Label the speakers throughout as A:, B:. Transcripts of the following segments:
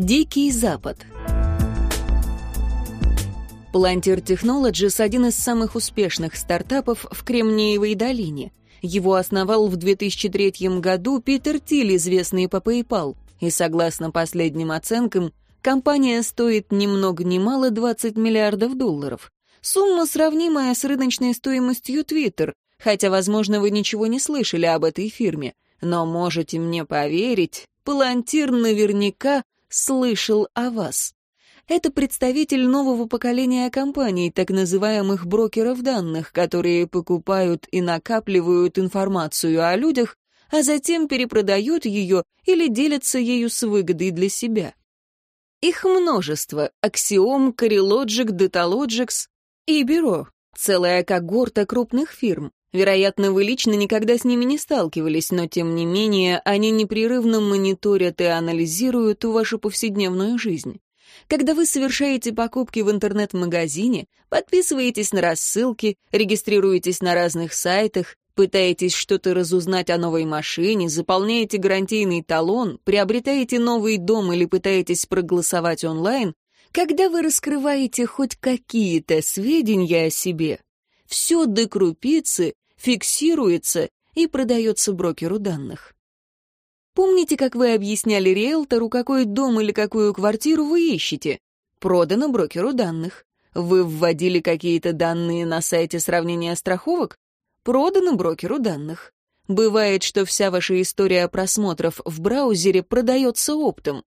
A: Дикий Запад. Palantir Technologies — один из самых успешных стартапов в Кремниевой долине. Его основал в 2003 году Питер Тиль, известный по PayPal, и, согласно последним оценкам, компания стоит ни много ни мало 20 миллиардов долларов. Сумма, сравнимая с рыночной стоимостью Twitter, хотя, возможно, вы ничего не слышали об этой фирме. Но можете мне поверить, Палантир наверняка слышал о вас. Это представитель нового поколения компаний, так называемых брокеров данных, которые покупают и накапливают информацию о людях, а затем перепродают ее или делятся ею с выгодой для себя. Их множество — Axiom, Carilogic, Datalogics и Бюро, целая когорта крупных фирм. Вероятно, вы лично никогда с ними не сталкивались, но тем не менее они непрерывно мониторят и анализируют вашу повседневную жизнь. Когда вы совершаете покупки в интернет-магазине, подписываетесь на рассылки, регистрируетесь на разных сайтах, пытаетесь что-то разузнать о новой машине, заполняете гарантийный талон, приобретаете новый дом или пытаетесь проголосовать онлайн, когда вы раскрываете хоть какие-то сведения о себе, все до крупицы фиксируется и продается брокеру данных. Помните, как вы объясняли риэлтору, какой дом или какую квартиру вы ищете? Продано брокеру данных. Вы вводили какие-то данные на сайте сравнения страховок? Продано брокеру данных. Бывает, что вся ваша история просмотров в браузере продается оптом.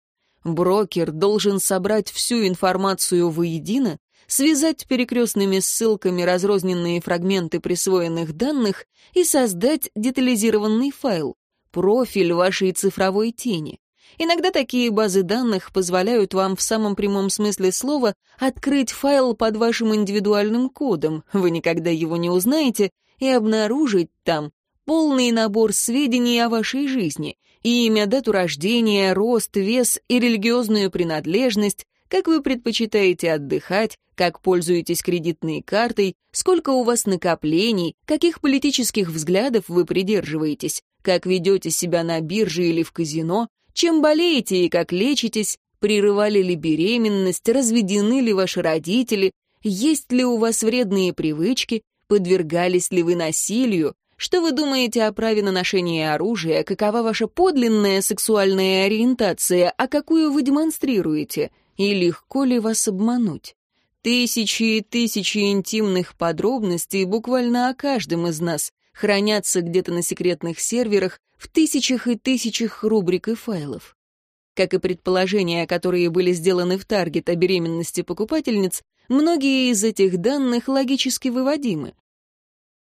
A: Брокер должен собрать всю информацию воедино, связать перекрестными ссылками разрозненные фрагменты присвоенных данных и создать детализированный файл профиль вашей цифровой тени. Иногда такие базы данных позволяют вам в самом прямом смысле слова открыть файл под вашим индивидуальным кодом, вы никогда его не узнаете, и обнаружить там полный набор сведений о вашей жизни, имя, дату рождения, рост, вес и религиозную принадлежность, как вы предпочитаете отдыхать, как пользуетесь кредитной картой, сколько у вас накоплений, каких политических взглядов вы придерживаетесь, как ведете себя на бирже или в казино, чем болеете и как лечитесь, прерывали ли беременность, разведены ли ваши родители, есть ли у вас вредные привычки, подвергались ли вы насилию, что вы думаете о праве на ношение оружия, какова ваша подлинная сексуальная ориентация, а какую вы демонстрируете, и легко ли вас обмануть. Тысячи и тысячи интимных подробностей буквально о каждом из нас, хранятся где-то на секретных серверах в тысячах и тысячах рубрик и файлов. Как и предположения, которые были сделаны в Таргет о беременности покупательниц, многие из этих данных логически выводимы.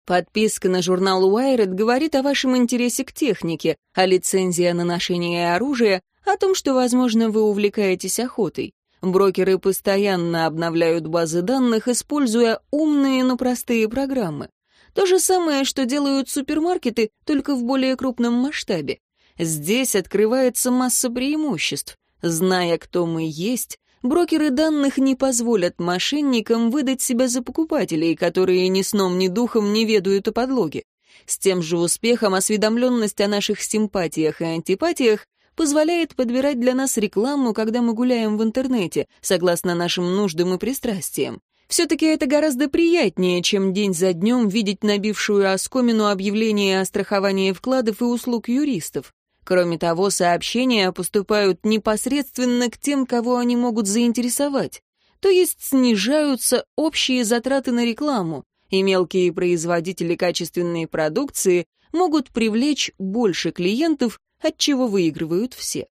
A: Подписка на журнал Wired говорит о вашем интересе к технике, а лицензия на ношение оружия — о том, что, возможно, вы увлекаетесь охотой. Брокеры постоянно обновляют базы данных, используя умные, но простые программы. То же самое, что делают супермаркеты, только в более крупном масштабе. Здесь открывается масса преимуществ. Зная, кто мы есть, брокеры данных не позволят мошенникам выдать себя за покупателей, которые ни сном, ни духом не ведают о подлоге. С тем же успехом осведомленность о наших симпатиях и антипатиях позволяет подбирать для нас рекламу, когда мы гуляем в интернете, согласно нашим нуждам и пристрастиям. Все-таки это гораздо приятнее, чем день за днем видеть набившую оскомину объявления о страховании вкладов и услуг юристов. Кроме того, сообщения поступают непосредственно к тем, кого они могут заинтересовать. То есть снижаются общие затраты на рекламу, и мелкие производители качественной продукции могут привлечь больше клиентов, от чего выигрывают все.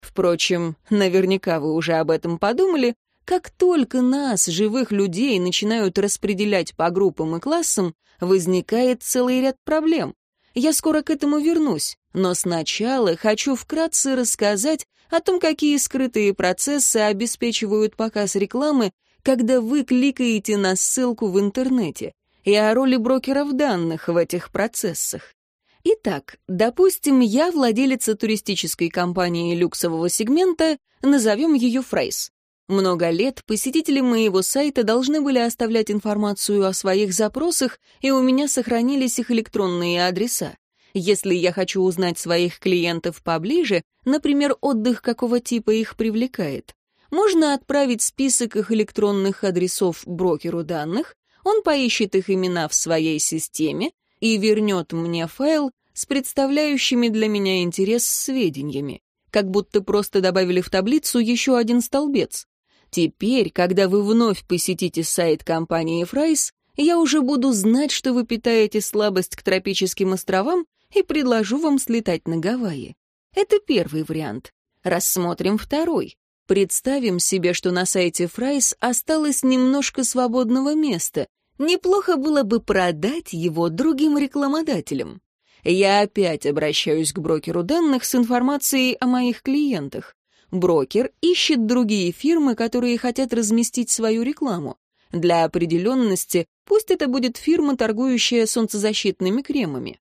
A: Впрочем, наверняка вы уже об этом подумали, как только нас, живых людей, начинают распределять по группам и классам, возникает целый ряд проблем. Я скоро к этому вернусь, но сначала хочу вкратце рассказать о том, какие скрытые процессы обеспечивают показ рекламы, когда вы кликаете на ссылку в интернете, и о роли брокеров данных в этих процессах. Итак, допустим, я владелица туристической компании люксового сегмента, назовем ее Фрейс. Много лет посетители моего сайта должны были оставлять информацию о своих запросах, и у меня сохранились их электронные адреса. Если я хочу узнать своих клиентов поближе, например, отдых какого типа их привлекает, можно отправить список их электронных адресов брокеру данных, он поищет их имена в своей системе и вернет мне файл с представляющими для меня интерес сведениями, как будто просто добавили в таблицу еще один столбец. Теперь, когда вы вновь посетите сайт компании Fry's, я уже буду знать, что вы питаете слабость к тропическим островам и предложу вам слетать на Гавайи. Это первый вариант. Рассмотрим второй. Представим себе, что на сайте Fry's осталось немножко свободного места. Неплохо было бы продать его другим рекламодателям. Я опять обращаюсь к брокеру данных с информацией о моих клиентах. Брокер ищет другие фирмы, которые хотят разместить свою рекламу. Для определенности пусть это будет фирма, торгующая солнцезащитными кремами.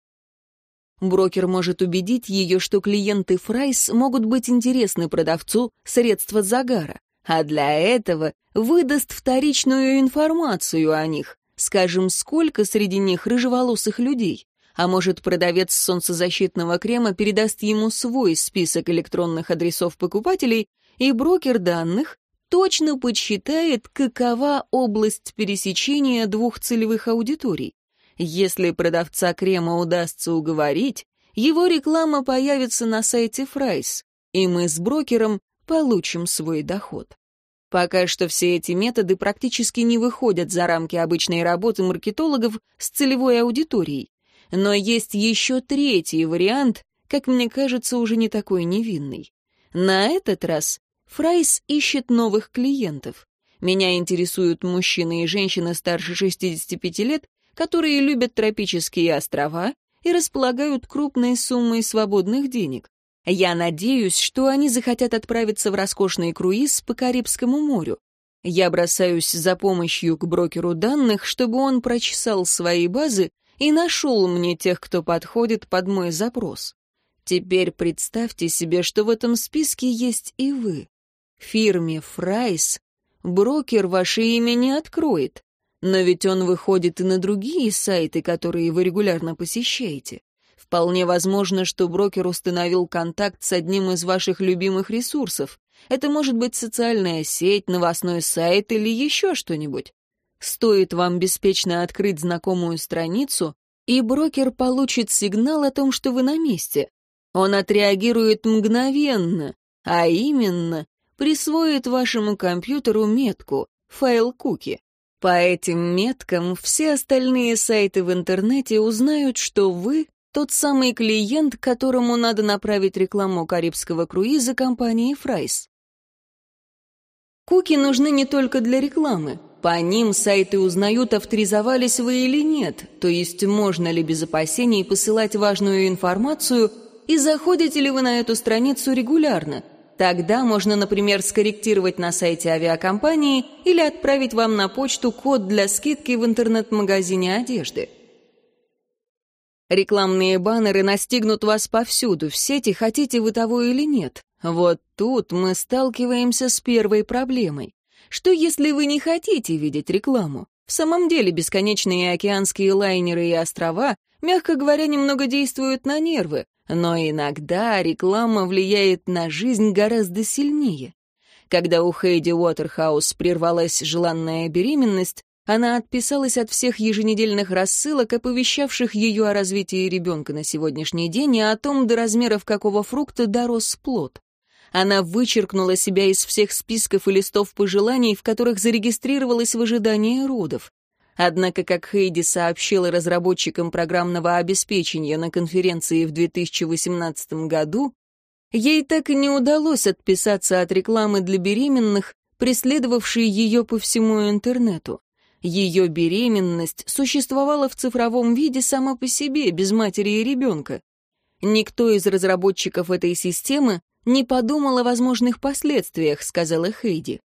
A: Брокер может убедить ее, что клиенты Fry's могут быть интересны продавцу средства загара, а для этого выдаст вторичную информацию о них, скажем, сколько среди них рыжеволосых людей. А может, продавец солнцезащитного крема передаст ему свой список электронных адресов покупателей, и брокер данных точно подсчитает, какова область пересечения двух целевых аудиторий. Если продавца крема удастся уговорить, его реклама появится на сайте Fry's, и мы с брокером получим свой доход. Пока что все эти методы практически не выходят за рамки обычной работы маркетологов с целевой аудиторией. Но есть еще третий вариант, как мне кажется, уже не такой невинный. На этот раз Fry's ищет новых клиентов. Меня интересуют мужчины и женщины старше 65 лет, которые любят тропические острова и располагают крупной суммой свободных денег. Я надеюсь, что они захотят отправиться в роскошный круиз по Карибскому морю. Я бросаюсь за помощью к брокеру данных, чтобы он прочесал свои базы и нашел мне тех, кто подходит под мой запрос. Теперь представьте себе, что в этом списке есть и вы. Фирме Fry's брокер ваше имя не откроет, но ведь он выходит и на другие сайты, которые вы регулярно посещаете. Вполне возможно, что брокер установил контакт с одним из ваших любимых ресурсов. Это может быть социальная сеть, новостной сайт или еще что-нибудь. Стоит вам беспечно открыть знакомую страницу, и брокер получит сигнал о том, что вы на месте. Он отреагирует мгновенно, а именно присвоит вашему компьютеру метку, файл куки. По этим меткам все остальные сайты в интернете узнают, что вы тот самый клиент, которому надо направить рекламу карибского круиза компании Fry's. Куки нужны не только для рекламы. По ним сайты узнают, авторизовались вы или нет, то есть можно ли без опасений посылать важную информацию и заходите ли вы на эту страницу регулярно, Тогда можно, например, скорректировать на сайте авиакомпании или отправить вам на почту код для скидки в интернет-магазине одежды. Рекламные баннеры настигнут вас повсюду, в сети хотите вы того или нет. Вот тут мы сталкиваемся с первой проблемой. Что если вы не хотите видеть рекламу? В самом деле бесконечные океанские лайнеры и острова, мягко говоря, немного действуют на нервы, но иногда реклама влияет на жизнь гораздо сильнее. Когда у Хейди Уотерхаус прервалась желанная беременность, она отписалась от всех еженедельных рассылок, оповещавших ее о развитии ребенка на сегодняшний день и о том, до размеров какого фрукта дорос плод. Она вычеркнула себя из всех списков и листов пожеланий, в которых зарегистрировалась в ожидании родов. Однако, как Хейди сообщила разработчикам программного обеспечения на конференции в 2018 году, ей так и не удалось отписаться от рекламы для беременных, преследовавшей ее по всему интернету. Ее беременность существовала в цифровом виде сама по себе, без матери и ребенка. Никто из разработчиков этой системы не подумал о возможных последствиях, сказала Хейди.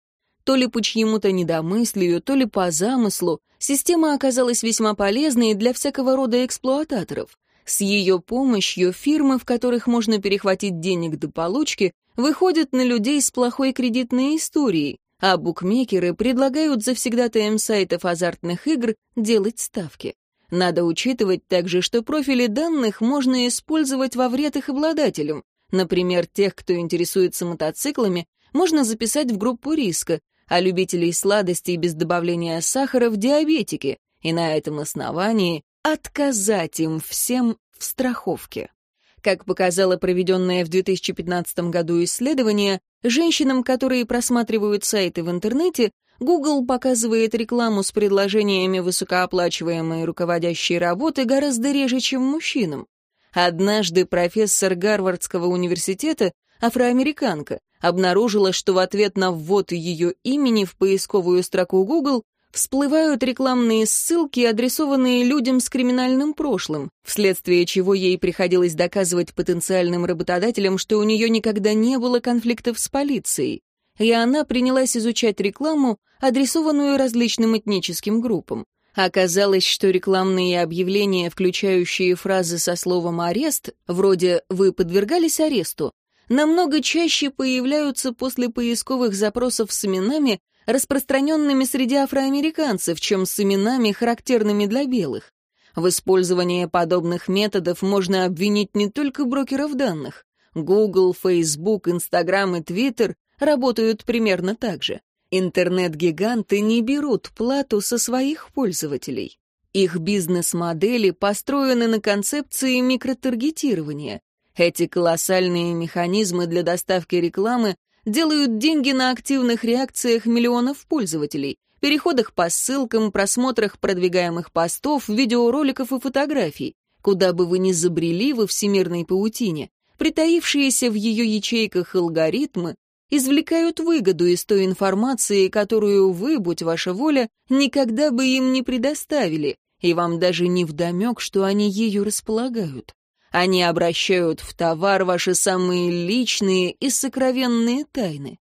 A: То ли по чьему-то недомыслию, то ли по замыслу, система оказалась весьма полезной для всякого рода эксплуататоров. С ее помощью фирмы, в которых можно перехватить денег до получки, выходят на людей с плохой кредитной историей, а букмекеры предлагают завсегдатаем сайтов азартных игр делать ставки. Надо учитывать также, что профили данных можно использовать во вред их обладателям. Например, тех, кто интересуется мотоциклами, можно записать в группу риска, а любителей сладостей без добавления сахара в диабетики, и на этом основании отказать им всем в страховке. Как показало проведенное в 2015 году исследование, женщинам, которые просматривают сайты в интернете, Google показывает рекламу с предложениями высокооплачиваемой руководящей работы гораздо реже, чем мужчинам. Однажды профессор Гарвардского университета, афроамериканка, обнаружила, что в ответ на ввод ее имени в поисковую строку Google всплывают рекламные ссылки, адресованные людям с криминальным прошлым, вследствие чего ей приходилось доказывать потенциальным работодателям, что у нее никогда не было конфликтов с полицией и она принялась изучать рекламу, адресованную различным этническим группам. Оказалось, что рекламные объявления, включающие фразы со словом «арест», вроде «вы подвергались аресту», намного чаще появляются после поисковых запросов с именами, распространенными среди афроамериканцев, чем с именами, характерными для белых. В использовании подобных методов можно обвинить не только брокеров данных. Google, Facebook, Instagram и Twitter работают примерно так же. Интернет-гиганты не берут плату со своих пользователей. Их бизнес-модели построены на концепции микротаргетирования. Эти колоссальные механизмы для доставки рекламы делают деньги на активных реакциях миллионов пользователей, переходах по ссылкам, просмотрах продвигаемых постов, видеороликов и фотографий, куда бы вы ни забрели во всемирной паутине. Притаившиеся в ее ячейках алгоритмы извлекают выгоду из той информации, которую вы, будь ваша воля, никогда бы им не предоставили, и вам даже не вдомек, что они ею располагают. Они обращают в товар ваши самые личные и сокровенные тайны.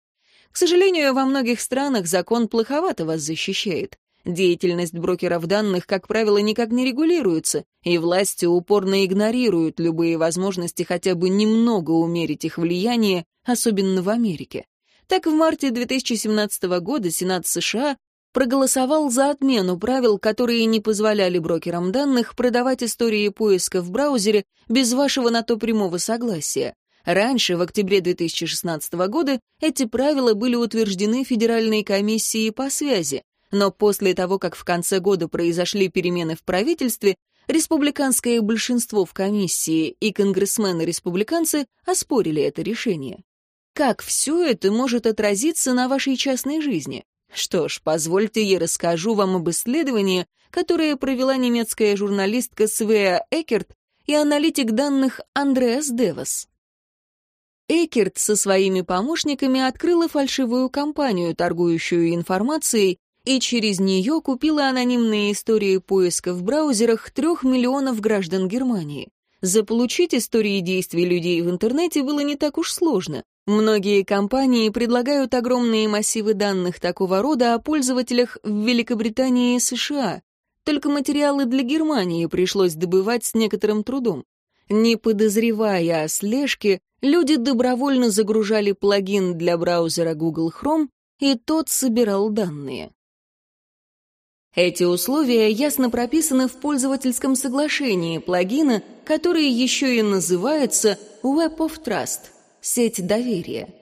A: К сожалению, во многих странах закон плоховато вас защищает. Деятельность брокеров данных, как правило, никак не регулируется, и власти упорно игнорируют любые возможности хотя бы немного умерить их влияние, особенно в Америке. Так, в марте 2017 года Сенат США проголосовал за отмену правил, которые не позволяли брокерам данных продавать истории поиска в браузере без вашего на то прямого согласия. Раньше, в октябре 2016 года, эти правила были утверждены Федеральной комиссией по связи, но после того, как в конце года произошли перемены в правительстве, республиканское большинство в комиссии и конгрессмены-республиканцы оспорили это решение. Как все это может отразиться на вашей частной жизни? Что ж, позвольте я расскажу вам об исследовании, которое провела немецкая журналистка Свеа Экерт и аналитик данных Андреас Девас. Экерт со своими помощниками открыла фальшивую компанию, торгующую информацией, и через нее купила анонимные истории поиска в браузерах трех миллионов граждан Германии. Заполучить истории действий людей в интернете было не так уж сложно. Многие компании предлагают огромные массивы данных такого рода о пользователях в Великобритании и США. Только материалы для Германии пришлось добывать с некоторым трудом. Не подозревая о слежке, люди добровольно загружали плагин для браузера Google Chrome, и тот собирал данные. Эти условия ясно прописаны в пользовательском соглашении плагина, который еще и называется Web of Trust — сеть доверия.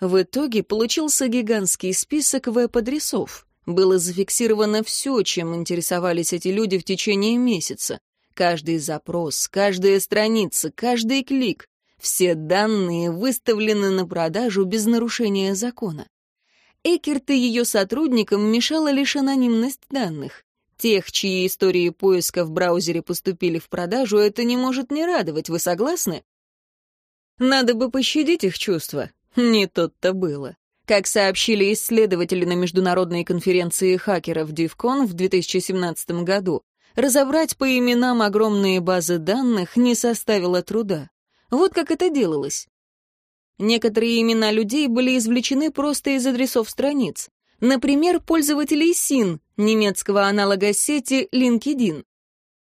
A: В итоге получился гигантский список веб-адресов. Было зафиксировано все, чем интересовались эти люди в течение месяца. Каждый запрос, каждая страница, каждый клик. Все данные выставлены на продажу без нарушения закона. Экерт и ее сотрудникам мешала лишь анонимность данных. Тех, чьи истории поиска в браузере поступили в продажу, это не может не радовать, вы согласны? Надо бы пощадить их чувства. Не тут-то было. Как сообщили исследователи на международной конференции хакеров DivCon в 2017 году, разобрать по именам огромные базы данных не составило труда. Вот как это делалось. Некоторые имена людей были извлечены просто из адресов страниц. Например, пользователей SIN, немецкого аналога сети LinkedIn.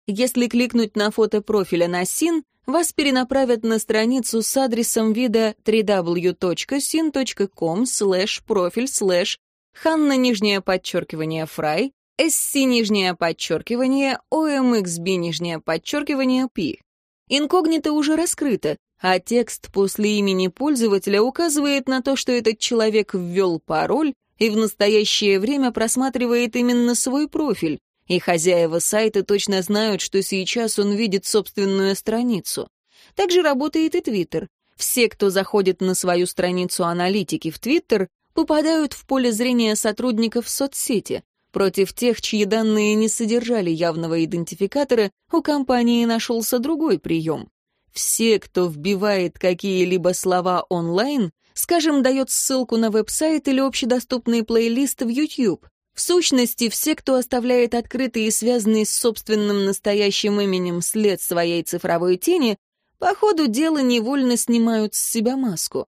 A: Если кликнуть на фото профиля на SIN, вас перенаправят на страницу с адресом вида www.sin.com slash профиль slash Ханна, нижнее подчеркивание, Фрай, SC нижнее подчеркивание, OMXB нижнее подчеркивание P. Инкогнито уже раскрыто, а текст после имени пользователя указывает на то, что этот человек ввел пароль и в настоящее время просматривает именно свой профиль, и хозяева сайта точно знают, что сейчас он видит собственную страницу. Также работает и Твиттер. Все, кто заходит на свою страницу аналитики в Твиттер, попадают в поле зрения сотрудников соцсети. Против тех, чьи данные не содержали явного идентификатора, у компании нашелся другой прием. Все, кто вбивает какие-либо слова онлайн, скажем, дает ссылку на веб-сайт или общедоступный плейлист в YouTube. В сущности, все, кто оставляет открытый и связанный с собственным настоящим именем след своей цифровой тени, по ходу дела невольно снимают с себя маску.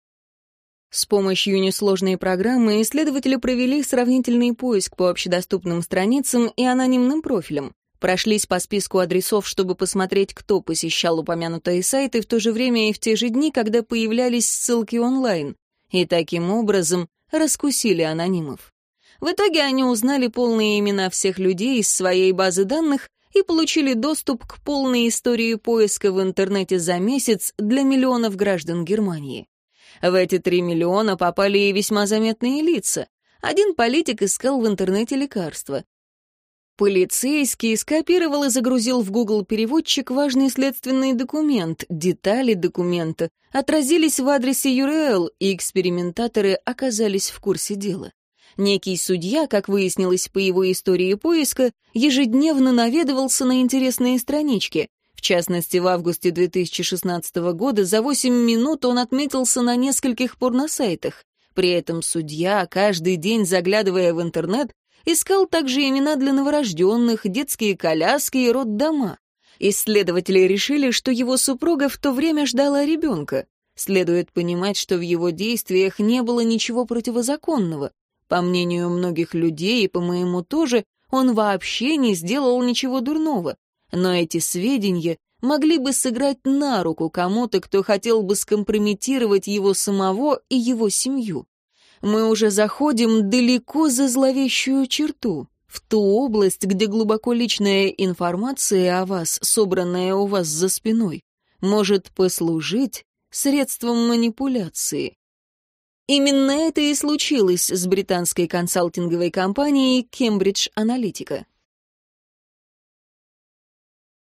A: С помощью несложной программы исследователи провели сравнительный поиск по общедоступным страницам и анонимным профилям. Прошлись по списку адресов, чтобы посмотреть, кто посещал упомянутые сайты в то же время и в те же дни, когда появлялись ссылки онлайн, и таким образом раскусили анонимов. В итоге они узнали полные имена всех людей из своей базы данных и получили доступ к полной истории поиска в интернете за месяц для миллионов граждан Германии. В эти три миллиона попали и весьма заметные лица. Один политик искал в интернете лекарства. Полицейский скопировал и загрузил в Google переводчик важный следственный документ. Детали документа отразились в адресе URL, и экспериментаторы оказались в курсе дела. Некий судья, как выяснилось по его истории поиска, ежедневно наведывался на интересные странички. В частности, в августе 2016 года за 8 минут он отметился на нескольких порносайтах. При этом судья, каждый день заглядывая в интернет, искал также имена для новорожденных, детские коляски и роддома. Исследователи решили, что его супруга в то время ждала ребенка. Следует понимать, что в его действиях не было ничего противозаконного. По мнению многих людей, и по моему тоже, он вообще не сделал ничего дурного но эти сведения могли бы сыграть на руку кому-то, кто хотел бы скомпрометировать его самого и его семью. Мы уже заходим далеко за зловещую черту, в ту область, где глубоко личная информация о вас, собранная у вас за спиной, может послужить средством манипуляции. Именно это и случилось с британской консалтинговой компанией Cambridge Analytica.